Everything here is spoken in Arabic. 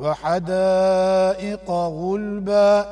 وحدائق غلبا